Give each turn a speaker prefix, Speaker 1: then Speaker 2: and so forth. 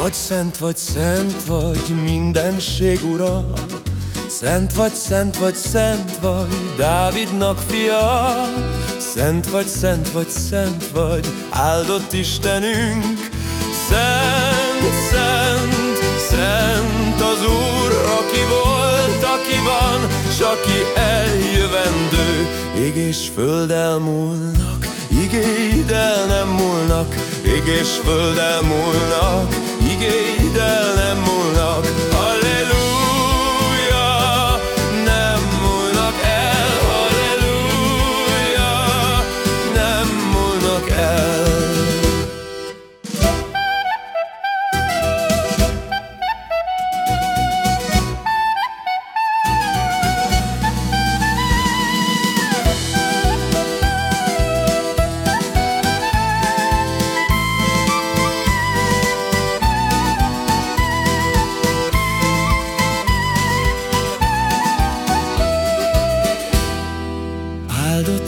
Speaker 1: vagy, szent vagy, szent vagy, mindenség ura. Szent vagy, szent vagy, szent vagy, Dávidnak fia. Szent vagy, szent vagy, szent vagy, áldott Istenünk. Szent, szent, szent az Úr, aki volt, aki van, s aki eljövendő. Ég és föld elmúlnak, igéid el nem múlnak, ég és föld elmúlnak, igéid el nem múlnak.